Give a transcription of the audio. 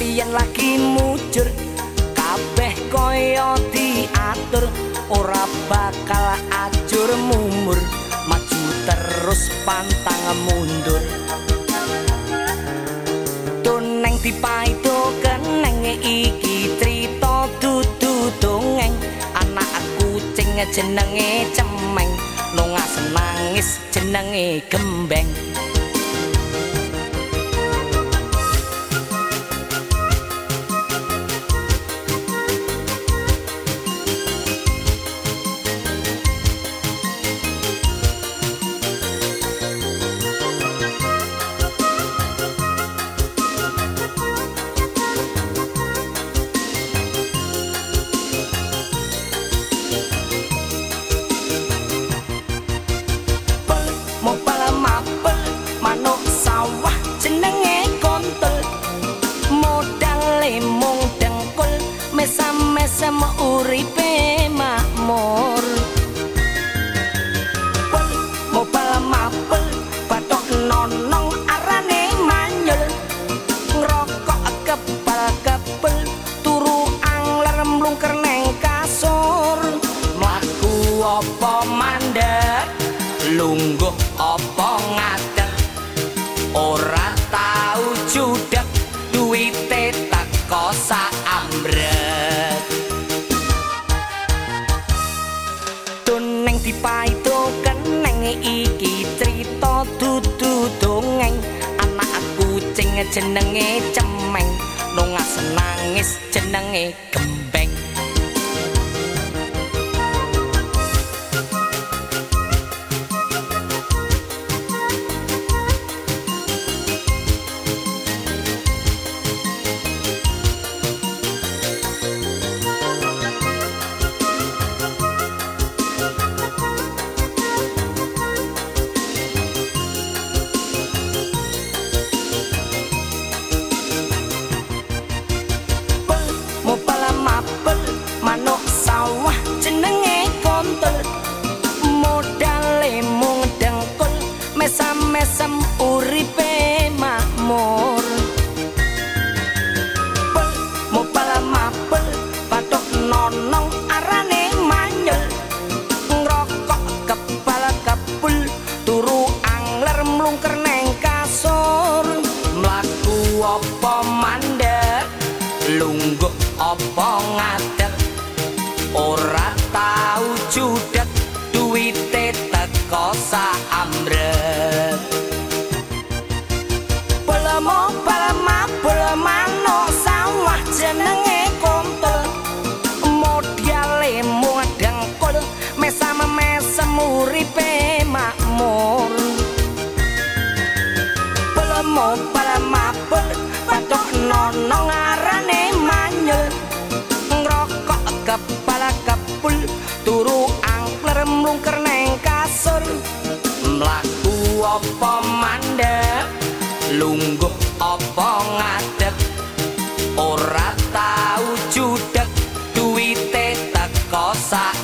Yen lagi mujur. Kabeh kaya diatur ora bakal ajur mumur. Maju terus pantang mundur. Tuneng dipaito keneng iki crita dudu dongeng. Anak kucing jenenge cemeng nungas nangis jenenge gembeng lungguh apa ngadeg? Ora tau judeg duwite teko sak ambrek. Tuning dipaito keneng iki crita dudu dongeng anak kucing jenenge cemeng nungas nangis jenenge gembeng lungguh apa ngadeg ora tau judek duwite teko sak ambrek Pelemo pelema pelemano sawah jenenge kontel Modale muadang kol mesam mesem uripe makmur. Pelemo pelema apa mandek? Lungguh apa ngadeg? Ora tau judeg duwite teko sak